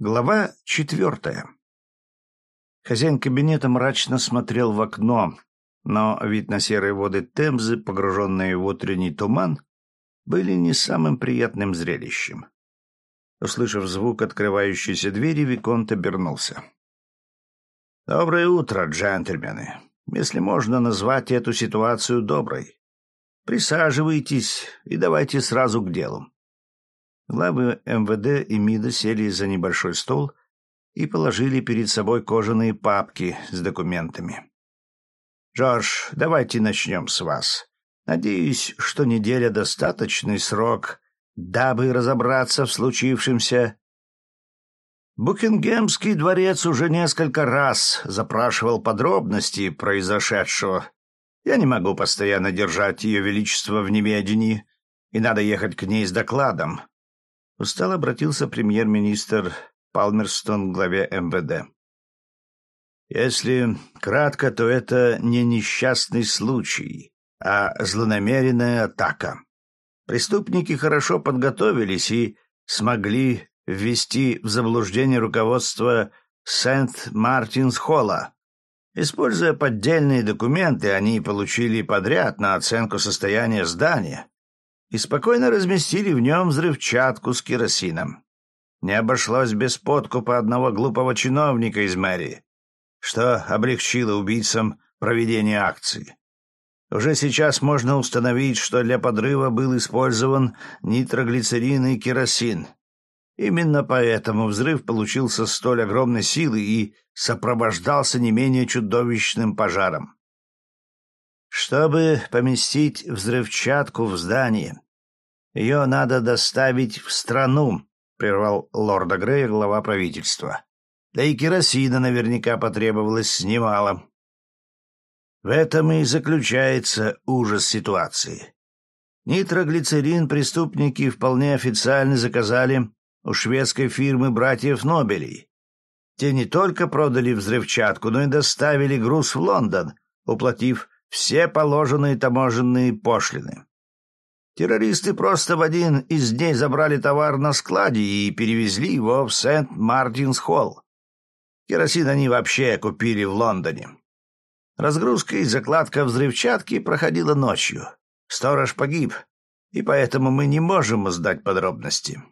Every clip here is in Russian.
Глава четвертая. Хозяин кабинета мрачно смотрел в окно, но вид на серые воды Темзы, погруженные в утренний туман, были не самым приятным зрелищем. Услышав звук открывающейся двери, Виконт обернулся. «Доброе утро, джентльмены. Если можно назвать эту ситуацию доброй. Присаживайтесь и давайте сразу к делу. Главы МВД и МИДа сели за небольшой стол и положили перед собой кожаные папки с документами. «Джордж, давайте начнем с вас. Надеюсь, что неделя — достаточный срок, дабы разобраться в случившемся». Букингемский дворец уже несколько раз запрашивал подробности произошедшего. Я не могу постоянно держать ее величество в неведении, и надо ехать к ней с докладом. Устало обратился премьер-министр Палмерстон к главе МВД. Если кратко, то это не несчастный случай, а злонамеренная атака. Преступники хорошо подготовились и смогли ввести в заблуждение руководство Сент-Мартинс-Холла. Используя поддельные документы, они получили подряд на оценку состояния здания и спокойно разместили в нем взрывчатку с керосином. Не обошлось без подкупа одного глупого чиновника из мэрии, что облегчило убийцам проведение акции. Уже сейчас можно установить, что для подрыва был использован нитроглицерин и керосин. Именно поэтому взрыв получился столь огромной силы и сопровождался не менее чудовищным пожаром. Чтобы поместить взрывчатку в здание, ее надо доставить в страну, — прервал лорда Грея глава правительства. Да и керосина наверняка потребовалось немало. В этом и заключается ужас ситуации. Нитроглицерин преступники вполне официально заказали у шведской фирмы братьев Нобелей. Те не только продали взрывчатку, но и доставили груз в Лондон, уплатив все положенные таможенные пошлины. Террористы просто в один из дней забрали товар на складе и перевезли его в Сент-Мартинс-Холл. Керосин они вообще купили в Лондоне. Разгрузка и закладка взрывчатки проходила ночью. Сторож погиб, и поэтому мы не можем сдать подробности.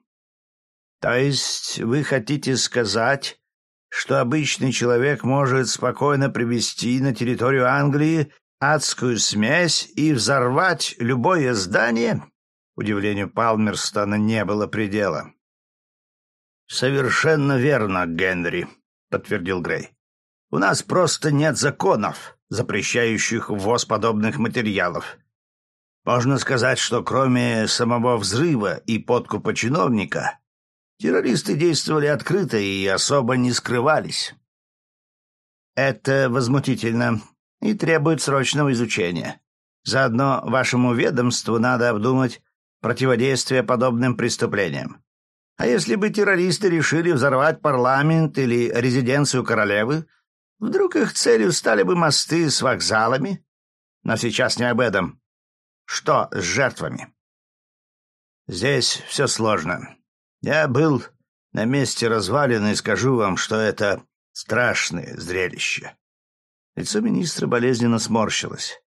То есть вы хотите сказать, что обычный человек может спокойно привезти на территорию Англии адскую смесь и взорвать любое здание? Удивлению Палмерстона не было предела. «Совершенно верно, Генри», — подтвердил Грей. «У нас просто нет законов, запрещающих ввоз подобных материалов. Можно сказать, что кроме самого взрыва и подкупа чиновника, террористы действовали открыто и особо не скрывались». «Это возмутительно», и требует срочного изучения. Заодно вашему ведомству надо обдумать противодействие подобным преступлениям. А если бы террористы решили взорвать парламент или резиденцию королевы, вдруг их целью стали бы мосты с вокзалами? Но сейчас не об этом. Что с жертвами? Здесь все сложно. Я был на месте развалины и скажу вам, что это страшное зрелище. Лицо министра болезненно сморщилось.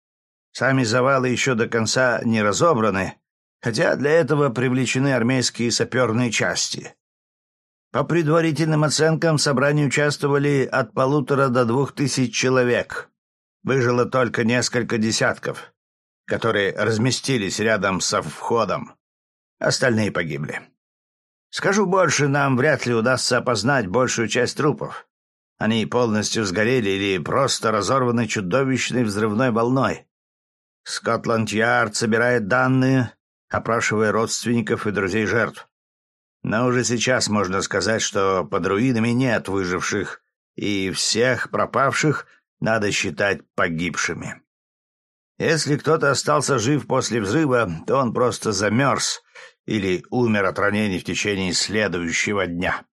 Сами завалы еще до конца не разобраны, хотя для этого привлечены армейские саперные части. По предварительным оценкам в собрании участвовали от полутора до двух тысяч человек. Выжило только несколько десятков, которые разместились рядом со входом. Остальные погибли. Скажу больше, нам вряд ли удастся опознать большую часть трупов. Они полностью сгорели или просто разорваны чудовищной взрывной волной. Скотланд-Ярд собирает данные, опрашивая родственников и друзей жертв. Но уже сейчас можно сказать, что под руинами нет выживших, и всех пропавших надо считать погибшими. Если кто-то остался жив после взрыва, то он просто замерз или умер от ранений в течение следующего дня.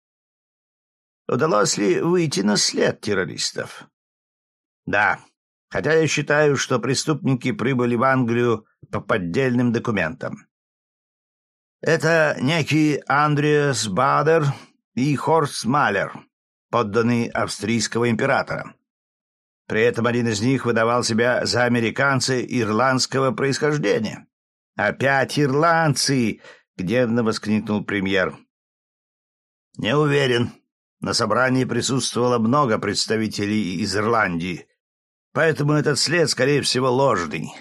Удалось ли выйти на след террористов? Да, хотя я считаю, что преступники прибыли в Англию по поддельным документам. Это некий Андреас Бадер, и Хорст Малер, подданный австрийского императора. При этом один из них выдавал себя за американца ирландского происхождения. «Опять ирландцы!» — гневно воскликнул премьер. «Не уверен. На собрании присутствовало много представителей из Ирландии, поэтому этот след, скорее всего, ложный.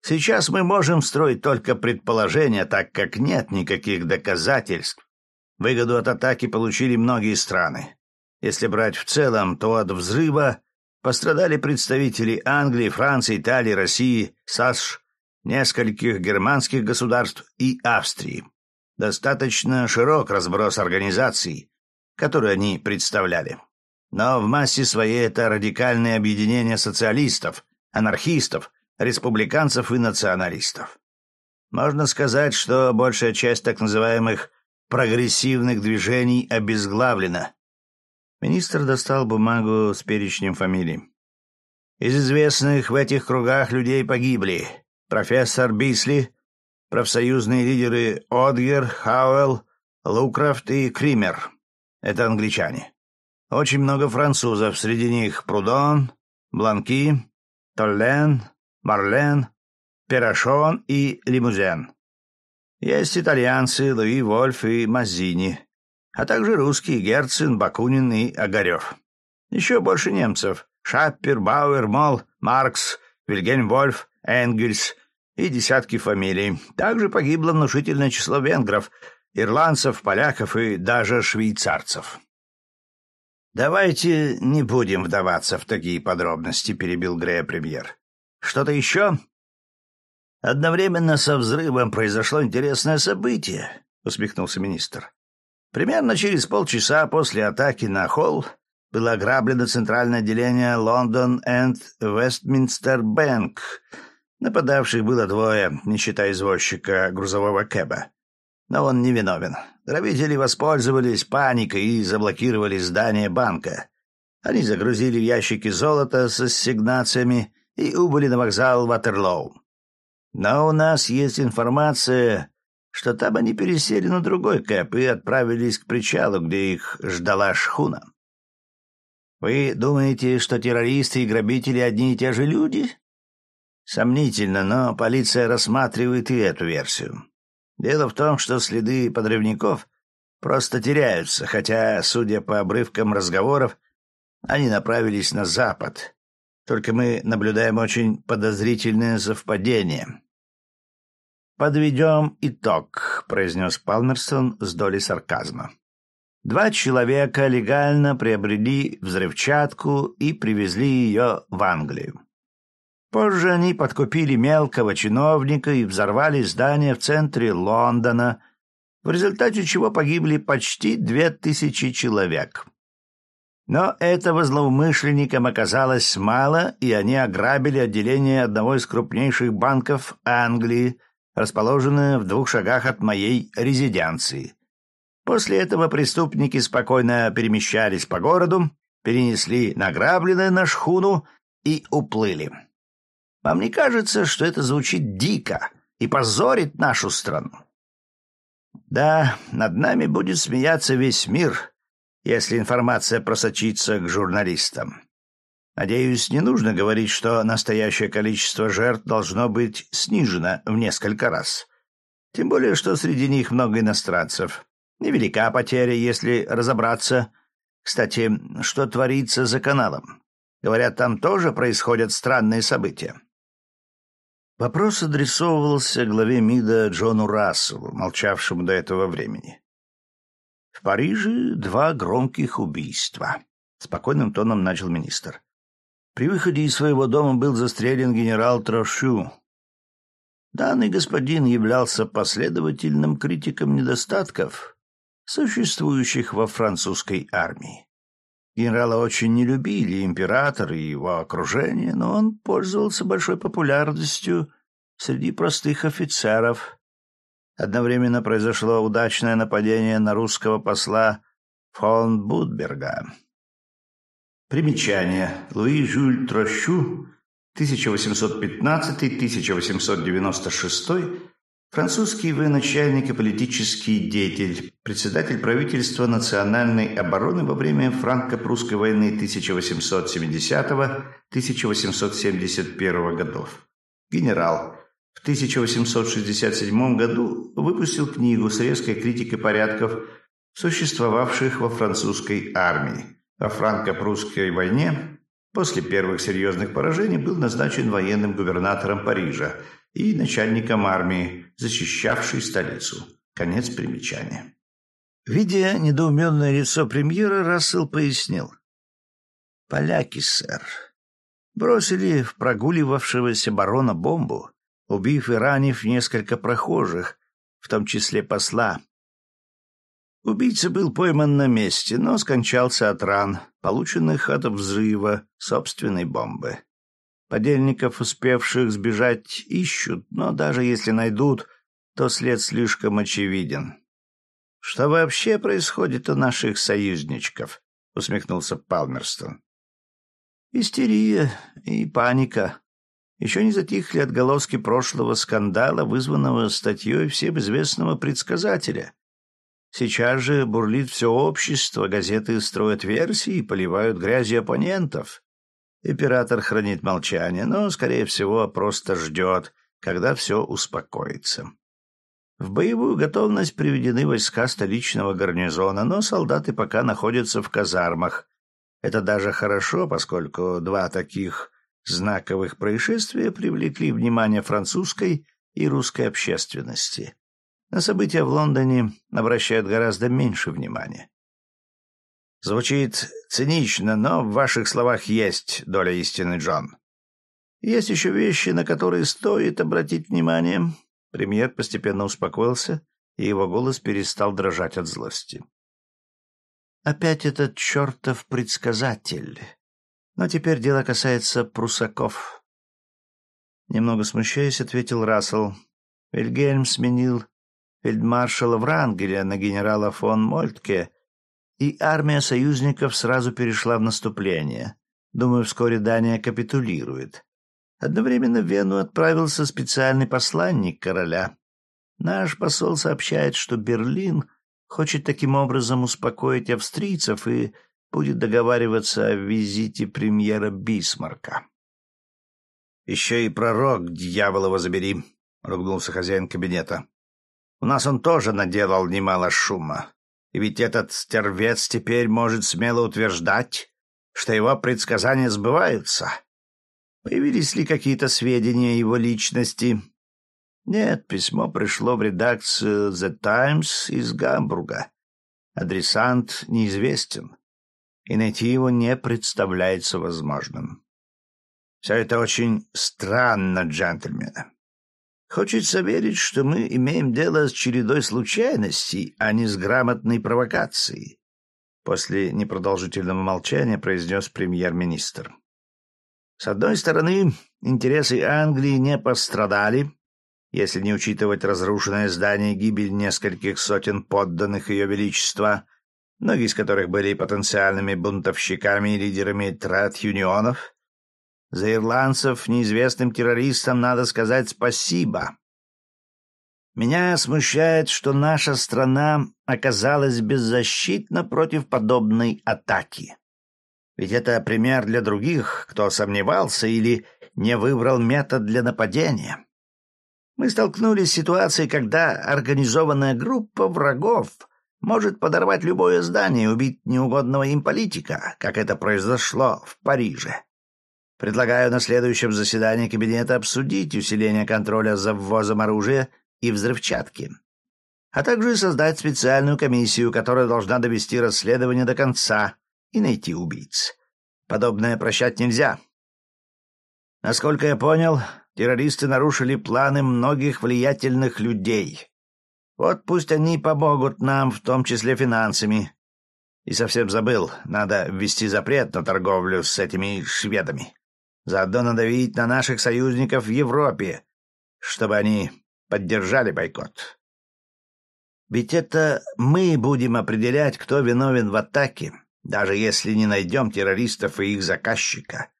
Сейчас мы можем строить только предположения, так как нет никаких доказательств. Выгоду от атаки получили многие страны. Если брать в целом, то от взрыва пострадали представители Англии, Франции, Италии, России, САСШ, нескольких германских государств и Австрии. Достаточно широк разброс организаций, которые они представляли. Но в массе своей это радикальное объединение социалистов, анархистов, республиканцев и националистов. Можно сказать, что большая часть так называемых прогрессивных движений обезглавлена. Министр достал бумагу с перечнем фамилий. Из известных в этих кругах людей погибли профессор Бисли, профсоюзные лидеры Одгер, Хауэлл, Лукрафт и Кример. Это англичане. Очень много французов, среди них Прудон, Бланки, Толлен, Марлен, Перашон и Лимузен. Есть итальянцы Луи Вольф и Мазини, а также русские Герцен, Бакунин и Огарев. Еще больше немцев — Шаппер, Бауэр, Мол, Маркс, Вильгельм Вольф, Энгельс и десятки фамилий. Также погибло внушительное число венгров, ирландцев, поляков и даже швейцарцев. «Давайте не будем вдаваться в такие подробности», — перебил Грея премьер. Что-то еще? Одновременно со взрывом произошло интересное событие, усмехнулся министр. Примерно через полчаса после атаки на холл было ограблено центральное отделение Лондон энд Вестминстер Бэнк. Нападавших было двое, не считая извозчика грузового кэба. Но он не виновен. Грабители воспользовались паникой и заблокировали здание банка. Они загрузили в ящики золото с ассигнациями и убыли на вокзал Ватерлоу. Но у нас есть информация, что там они пересели на другой кэп и отправились к причалу, где их ждала шхуна. Вы думаете, что террористы и грабители одни и те же люди? Сомнительно, но полиция рассматривает и эту версию. Дело в том, что следы подрывников просто теряются, хотя, судя по обрывкам разговоров, они направились на запад, только мы наблюдаем очень подозрительное совпадение. «Подведем итог», — произнес Палмерстон с долей сарказма. Два человека легально приобрели взрывчатку и привезли ее в Англию. Позже они подкупили мелкого чиновника и взорвали здание в центре Лондона, в результате чего погибли почти две тысячи человек. Но этого злоумышленникам оказалось мало, и они ограбили отделение одного из крупнейших банков Англии, расположенное в двух шагах от моей резиденции. После этого преступники спокойно перемещались по городу, перенесли награбленное на шхуну и уплыли. Вам не кажется, что это звучит дико и позорит нашу страну? Да, над нами будет смеяться весь мир, если информация просочится к журналистам. Надеюсь, не нужно говорить, что настоящее количество жертв должно быть снижено в несколько раз. Тем более, что среди них много иностранцев. Невелика потеря, если разобраться. Кстати, что творится за каналом? Говорят, там тоже происходят странные события. Вопрос адресовывался главе МИДа Джону Расселу, молчавшему до этого времени. В Париже два громких убийства. Спокойным тоном начал министр. При выходе из своего дома был застрелен генерал Трошу. Данный господин являлся последовательным критиком недостатков, существующих во французской армии. Генерала очень не любили император и его окружение, но он пользовался большой популярностью среди простых офицеров, Одновременно произошло удачное нападение на русского посла фон Будберга. Примечание. Луи Жюль Трощу, 1815-1896, Французский военачальник и политический деятель, председатель правительства национальной обороны во время франко-прусской войны 1870-1871 годов. Генерал. В 1867 году выпустил книгу с резкой критикой порядков, существовавших во французской армии. Во франко-прусской войне после первых серьезных поражений был назначен военным губернатором Парижа – и начальником армии, защищавшей столицу. Конец примечания. Видя недоуменное лицо премьера, Рассел пояснил. «Поляки, сэр, бросили в прогуливавшегося барона бомбу, убив и ранив несколько прохожих, в том числе посла. Убийца был пойман на месте, но скончался от ран, полученных от взрыва собственной бомбы. Подельников, успевших сбежать, ищут, но даже если найдут, то след слишком очевиден. «Что вообще происходит у наших союзничков?» — усмехнулся Палмерстон. «Истерия и паника. Еще не затихли отголоски прошлого скандала, вызванного статьей всем известного предсказателя. Сейчас же бурлит все общество, газеты строят версии и поливают грязью оппонентов. Император хранит молчание, но, скорее всего, просто ждет, когда все успокоится. В боевую готовность приведены войска столичного гарнизона, но солдаты пока находятся в казармах. Это даже хорошо, поскольку два таких знаковых происшествия привлекли внимание французской и русской общественности. На события в Лондоне обращают гораздо меньше внимания. Звучит цинично, но в ваших словах есть доля истины, Джон. Есть еще вещи, на которые стоит обратить внимание. Премьер постепенно успокоился, и его голос перестал дрожать от злости. Опять этот чертов предсказатель. Но теперь дело касается прусаков. Немного смущаясь, ответил Рассел. Вильгельм сменил фельдмаршала Врангеля на генерала фон Мольтке и армия союзников сразу перешла в наступление. Думаю, вскоре Дания капитулирует. Одновременно в Вену отправился специальный посланник короля. Наш посол сообщает, что Берлин хочет таким образом успокоить австрийцев и будет договариваться о визите премьера Бисмарка. «Еще и пророк, дьявол его забери!» — ругнулся хозяин кабинета. «У нас он тоже наделал немало шума. Ведь этот стервец теперь может смело утверждать, что его предсказания сбываются. Появились ли какие-то сведения о его личности? Нет, письмо пришло в редакцию The Times из Гамбурга. Адресант неизвестен, и найти его не представляется возможным. Все это очень странно, джентльмены. Хочется верить, что мы имеем дело с чередой случайностей, а не с грамотной провокацией. После непродолжительного молчания произнес премьер-министр. С одной стороны, интересы Англии не пострадали, если не учитывать разрушенное здание и гибель нескольких сотен подданных Ее Величества, многие из которых были потенциальными бунтовщиками и лидерами трад-юнионов, за ирландцев неизвестным террористам надо сказать спасибо. Меня смущает, что наша страна оказалась беззащитна против подобной атаки. Ведь это пример для других, кто сомневался или не выбрал метод для нападения. Мы столкнулись с ситуацией, когда организованная группа врагов может подорвать любое здание и убить неугодного им политика, как это произошло в Париже. Предлагаю на следующем заседании кабинета обсудить усиление контроля за ввозом оружия и взрывчатки, а также создать специальную комиссию, которая должна довести расследование до конца и найти убийц. Подобное прощать нельзя. Насколько я понял, террористы нарушили планы многих влиятельных людей. Вот пусть они помогут нам, в том числе финансами. И совсем забыл, надо ввести запрет на торговлю с этими шведами. Заодно надавить на наших союзников в Европе, чтобы они поддержали бойкот. Ведь это мы будем определять, кто виновен в атаке, даже если не найдем террористов и их заказчика.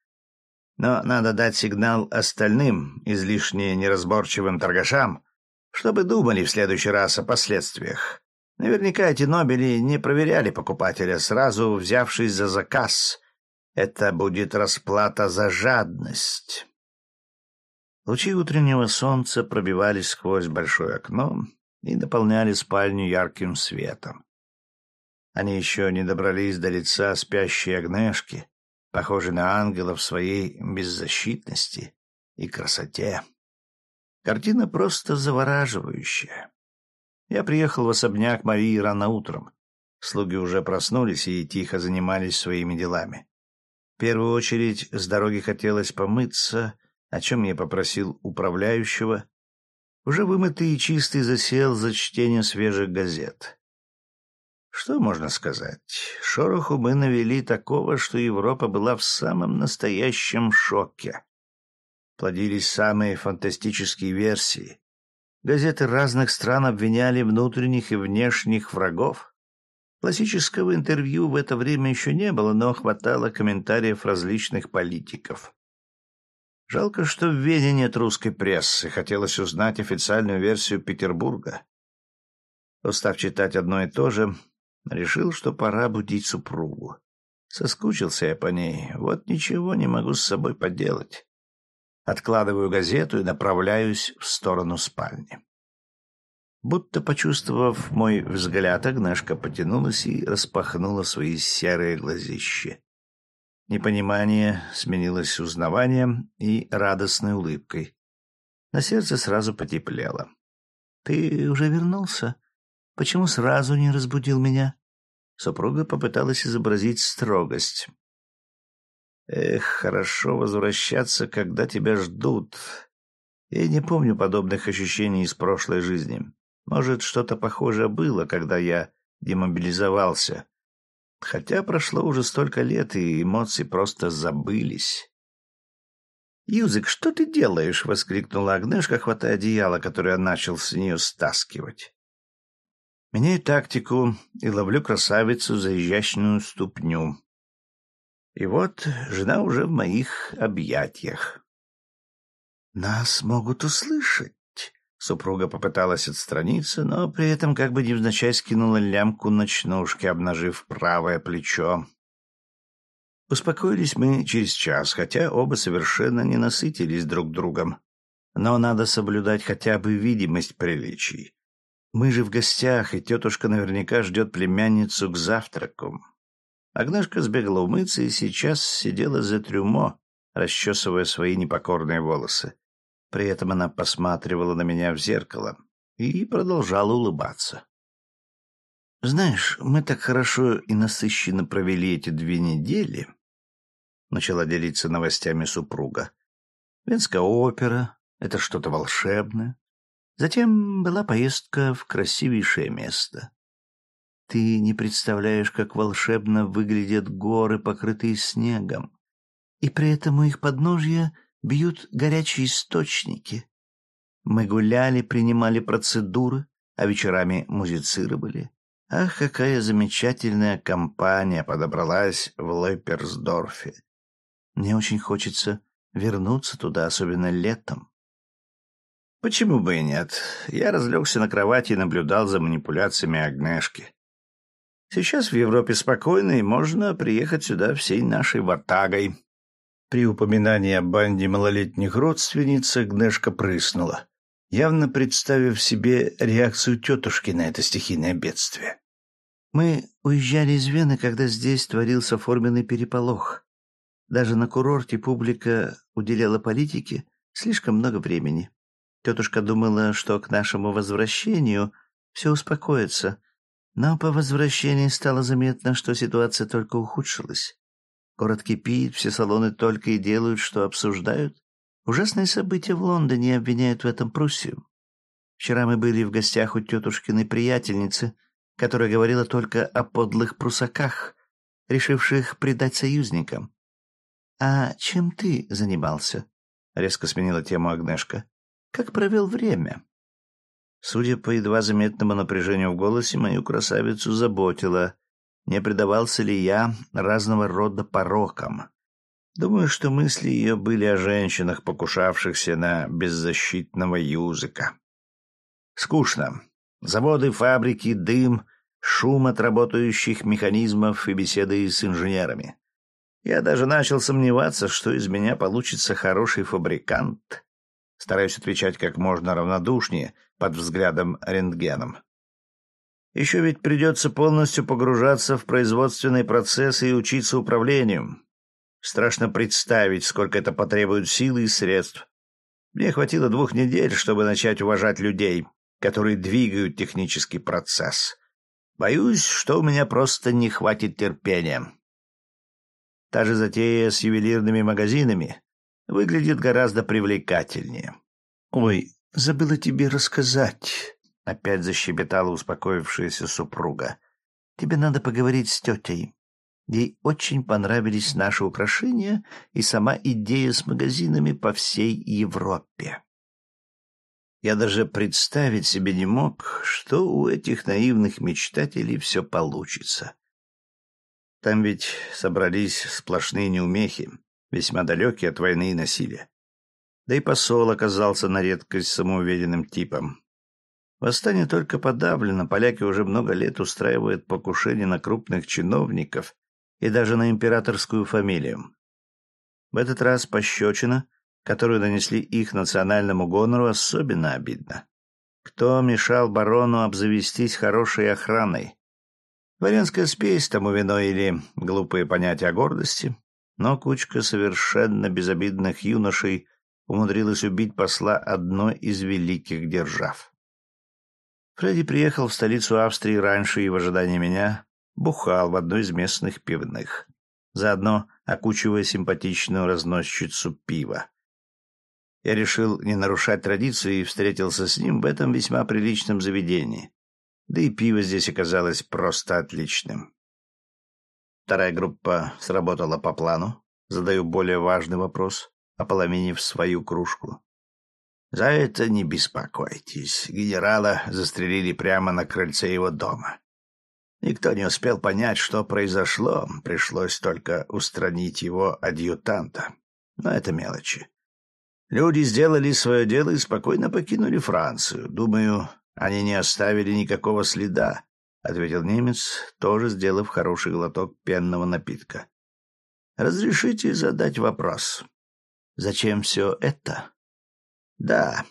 Но надо дать сигнал остальным, излишне неразборчивым торгашам, Что бы думали в следующий раз о последствиях? Наверняка эти Нобели не проверяли покупателя, сразу взявшись за заказ. Это будет расплата за жадность. Лучи утреннего солнца пробивались сквозь большое окно и наполняли спальню ярким светом. Они еще не добрались до лица спящей Агнешки, похожей на ангела в своей беззащитности и красоте. Картина просто завораживающая. Я приехал в особняк Марии рано утром. Слуги уже проснулись и тихо занимались своими делами. В первую очередь с дороги хотелось помыться, о чем я попросил управляющего. Уже вымытый и чистый засел за чтение свежих газет. Что можно сказать? Шороху мы навели такого, что Европа была в самом настоящем шоке. Плодились самые фантастические версии. Газеты разных стран обвиняли внутренних и внешних врагов. Классического интервью в это время еще не было, но хватало комментариев различных политиков. Жалко, что в Вене нет русской прессы. Хотелось узнать официальную версию Петербурга. Устав читать одно и то же, Решил, что пора будить супругу. Соскучился я по ней, вот ничего не могу с собой поделать. Откладываю газету и направляюсь в сторону спальни. Будто почувствовав мой взгляд, Агнешка потянулась и распахнула свои серые глазища. Непонимание сменилось узнаванием и радостной улыбкой. На сердце сразу потеплело. — Ты уже вернулся? Почему сразу не разбудил меня? Супруга попыталась изобразить строгость. Эх, хорошо возвращаться, когда тебя ждут. Я не помню подобных ощущений из прошлой жизни. Может, что-то похожее было, когда я демобилизовался. Хотя прошло уже столько лет, и эмоции просто забылись. «Юзик, что ты делаешь?» — воскликнула Агнешка, хватая одеяло, которое я начал с нее стаскивать. Меняю тактику и ловлю красавицу за изящную ступню. И вот жена уже в моих объятиях. «Нас могут услышать!» Супруга попыталась отстраниться, но при этом как бы невзначай скинула лямку ночнушки, обнажив правое плечо. Успокоились мы через час, хотя оба совершенно не насытились друг другом. Но надо соблюдать хотя бы видимость приличий. Мы же в гостях, и тетушка наверняка ждет племянницу к завтраку. Агнешка сбегала умыться и сейчас сидела за трюмо, расчесывая свои непокорные волосы. При этом она посматривала на меня в зеркало и продолжала улыбаться. «Знаешь, мы так хорошо и насыщенно провели эти две недели», — начала делиться новостями супруга. «Венская опера — это что-то волшебное. Затем была поездка в красивейшее место. Ты не представляешь, как волшебно выглядят горы, покрытые снегом. И при этом у их подножья бьют горячие источники. Мы гуляли, принимали процедуры, а вечерами музицировали. Ах, какая замечательная компания подобралась в Лойперсдорфе. Мне очень хочется вернуться туда, особенно летом. Почему бы и нет? Я разлегся на кровати и наблюдал за манипуляциями Агнешки. Сейчас в Европе спокойно, и можно приехать сюда всей нашей ватагой. При упоминании о банде малолетних родственниц Агнешка прыснула, явно представив себе реакцию тетушки на это стихийное бедствие. Мы уезжали из Вены, когда здесь творился форменный переполох. Даже на курорте публика уделяла политике слишком много времени. Тетушка думала, что к нашему возвращению все успокоится, но по возвращении стало заметно, что ситуация только ухудшилась. Город кипит, все салоны только и делают, что обсуждают. Ужасные события в Лондоне обвиняют в этом Пруссию. Вчера мы были в гостях у тетушкиной приятельницы, которая говорила только о подлых прусаках, решивших предать союзникам. «А чем ты занимался?» — резко сменила тему Агнешка. Как провел время?» Судя по едва заметному напряжению в голосе, мою красавицу заботило, не предавался ли я разного рода порокам. Думаю, что мысли ее были о женщинах, покушавшихся на беззащитного языка. Скучно. Заводы, фабрики, дым, шум от работающих механизмов и беседы с инженерами. Я даже начал сомневаться, что из меня получится хороший фабрикант. Стараюсь отвечать как можно равнодушнее под взглядом рентгеном. Еще ведь придется полностью погружаться в производственные процессы и учиться управлению. Страшно представить, сколько это потребует силы и средств. Мне хватило двух недель, чтобы начать уважать людей, которые двигают технический процесс. Боюсь, что у меня просто не хватит терпения. Та же затея с ювелирными магазинами выглядит гораздо привлекательнее. «Ой, забыла тебе рассказать», — опять защебетала успокоившаяся супруга. «Тебе надо поговорить с тетей. Ей очень понравились наши украшения и сама идея с магазинами по всей Европе. Я даже представить себе не мог, что у этих наивных мечтателей все получится. Там ведь собрались сплошные неумехи, весьма далекие от войны и насилия. Да и посол оказался на редкость самоуверенным типом. Восстание только подавлено, поляки уже много лет устраивают покушения на крупных чиновников и даже на императорскую фамилию. В этот раз пощечина, которую нанесли их национальному гонору, особенно обидно. Кто мешал барону обзавестись хорошей охраной? Дворянская спесь тому виной или глупые понятия гордости, но кучка совершенно безобидных юношей умудрилась убить посла одной из великих держав. Фредди приехал в столицу Австрии раньше и в ожидании меня бухал в одной из местных пивных, заодно окучивая симпатичную разносчицу пива. Я решил не нарушать традицию и встретился с ним в этом весьма приличном заведении. Да и пиво здесь оказалось просто отличным. Вторая группа сработала по плану. Задаю более важный вопрос, ополовинив свою кружку. За это не беспокойтесь. Генерала застрелили прямо на крыльце его дома. Никто не успел понять, что произошло, пришлось только устранить его адъютанта. Но это мелочи. Люди сделали свое дело и спокойно покинули Францию. Думаю, они не оставили никакого следа, — ответил немец, тоже сделав хороший глоток пенного напитка. — Разрешите задать вопрос? Зачем все это? — Да,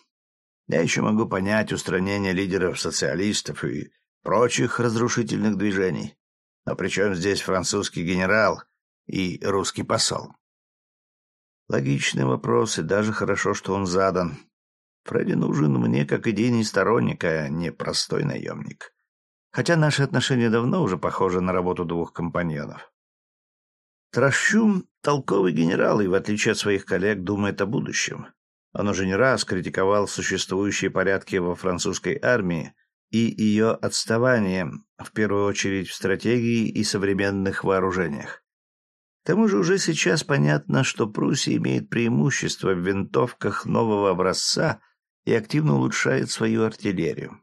я еще могу понять устранение лидеров социалистов и прочих разрушительных движений. Но при чем здесь французский генерал и русский посол? Логичный вопрос, и даже хорошо, что он задан. Фредди нужен мне как идейный сторонник, а не простой наемник. Хотя наши отношения давно уже похожи на работу двух компаньонов. Трощум — толковый генерал и, в отличие от своих коллег, думает о будущем. Он уже не раз критиковал существующие порядки во французской армии и ее отставание, в первую очередь в стратегии и современных вооружениях. К тому же уже сейчас понятно, что Пруссия имеет преимущество в винтовках нового образца и активно улучшает свою артиллерию.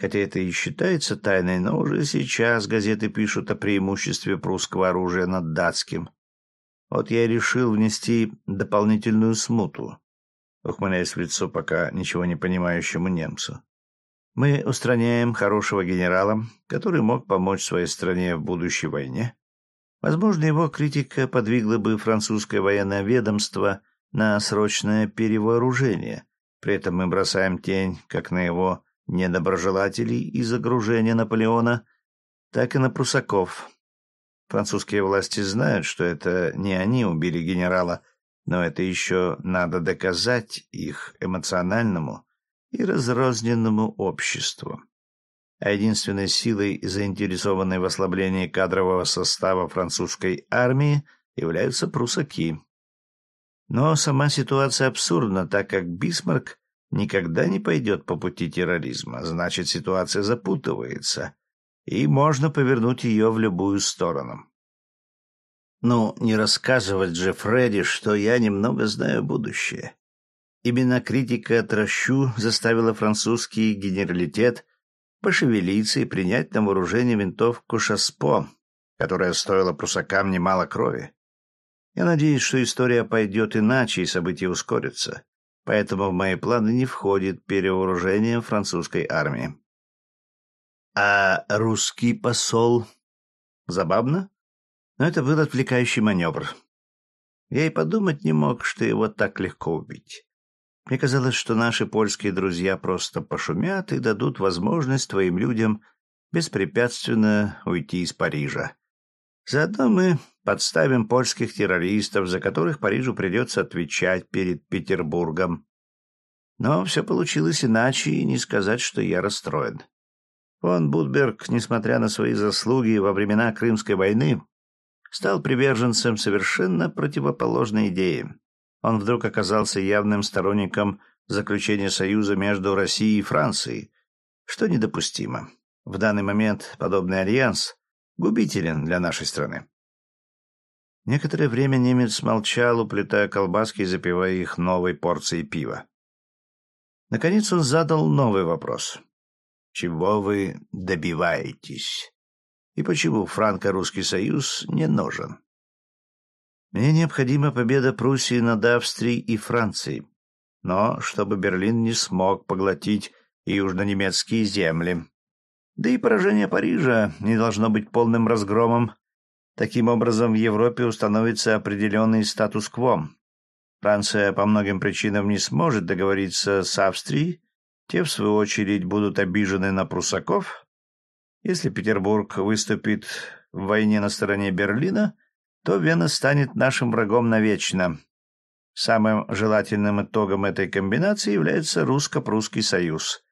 Хотя это и считается тайной, но уже сейчас газеты пишут о преимуществе прусского оружия над датским. Вот я и решил внести дополнительную смуту, ухмыляясь в лицо пока ничего не понимающему немцу. Мы устраняем хорошего генерала, который мог помочь своей стране в будущей войне. Возможно, его критика подвигла бы французское военное ведомство на срочное перевооружение. При этом мы бросаем тень как на его недоброжелателей из загружения Наполеона, так и на прусаков. Французские власти знают, что это не они убили генерала, но это еще надо доказать их эмоциональному и разрозненному обществу. А единственной силой, заинтересованной в ослаблении кадрового состава французской армии, являются прусаки. Но сама ситуация абсурдна, так как Бисмарк никогда не пойдет по пути терроризма, значит, ситуация запутывается, и можно повернуть ее в любую сторону. Ну, не рассказывать же Фредди, что я немного знаю будущее. Именно критика Трощу заставила французский генералитет пошевелиться и принять на вооружение винтовку «Шаспо», которая стоила прусакам немало крови. Я надеюсь, что история пойдет иначе и события ускорятся. поэтому в мои планы не входит перевооружение французской армии. А русский посол... Забавно, но это был отвлекающий маневр. Я и подумать не мог, что его так легко убить. Мне казалось, что наши польские друзья просто пошумят и дадут возможность твоим людям беспрепятственно уйти из Парижа. Заодно мы подставим польских террористов, за которых Парижу придется отвечать перед Петербургом. Но все получилось иначе, и не сказать, что я расстроен. Фон Будберг, несмотря на свои заслуги во времена Крымской войны, стал приверженцем совершенно противоположной идеи. Он вдруг оказался явным сторонником заключения союза между Россией и Францией, что недопустимо. В данный момент подобный альянс губителен для нашей страны. Некоторое время немец молчал, уплетая колбаски и запивая их новой порцией пива. Наконец он задал новый вопрос. Чего вы добиваетесь? И почему франко-русский союз не нужен? Мне необходима победа Пруссии над Австрией и Францией, но чтобы Берлин не смог поглотить южно-немецкие земли. Да и поражение Парижа не должно быть полным разгромом. Таким образом, в Европе установится определенный статус-кво. Франция по многим причинам не сможет договориться с Австрией, те, в свою очередь, будут обижены на прусаков. Если Петербург выступит в войне на стороне Берлина, то Вена станет нашим врагом навечно. Самым желательным итогом этой комбинации является русско-прусский союз.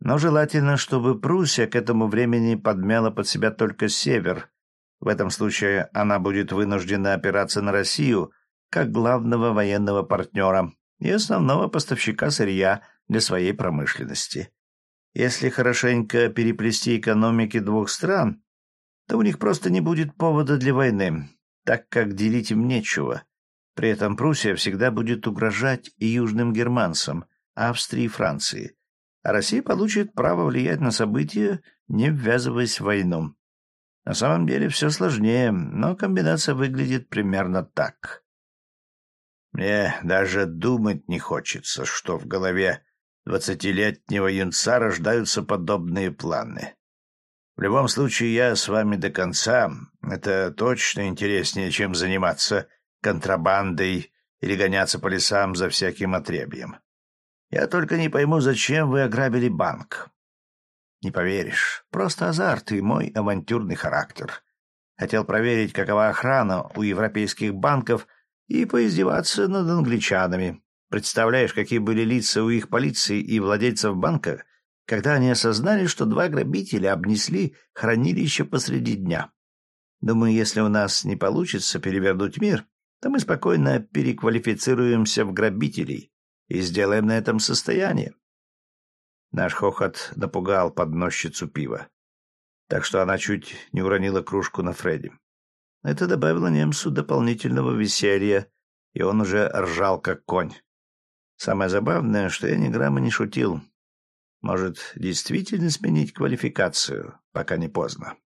Но желательно, чтобы Пруссия к этому времени подмяла под себя только север. В этом случае она будет вынуждена опираться на Россию как главного военного партнера и основного поставщика сырья – для своей промышленности. Если хорошенько переплести экономики двух стран, то у них просто не будет повода для войны, так как делить им нечего. При этом Пруссия всегда будет угрожать и южным германцам, Австрии и Франции, а Россия получит право влиять на события, не ввязываясь в войну. На самом деле все сложнее, но комбинация выглядит примерно так. Мне даже думать не хочется, что в голове двадцатилетнего юнца рождаются подобные планы. В любом случае, я с вами до конца. Это точно интереснее, чем заниматься контрабандой или гоняться по лесам за всяким отребьем. Я только не пойму, зачем вы ограбили банк. Не поверишь, просто азарт и мой авантюрный характер. Хотел проверить, какова охрана у европейских банков, и поиздеваться над англичанами. Представляешь, какие были лица у их полиции и владельцев банка, когда они осознали, что два грабителя обнесли хранилище посреди дня. Думаю, если у нас не получится перевернуть мир, то мы спокойно переквалифицируемся в грабителей и сделаем на этом состояние. Наш хохот напугал подносчицу пива, так что она чуть не уронила кружку на Фредди. Это добавило немцу дополнительного веселья, и он уже ржал как конь. Самое забавное, что я ни грамма не шутил. Может, действительно сменить квалификацию, пока не поздно.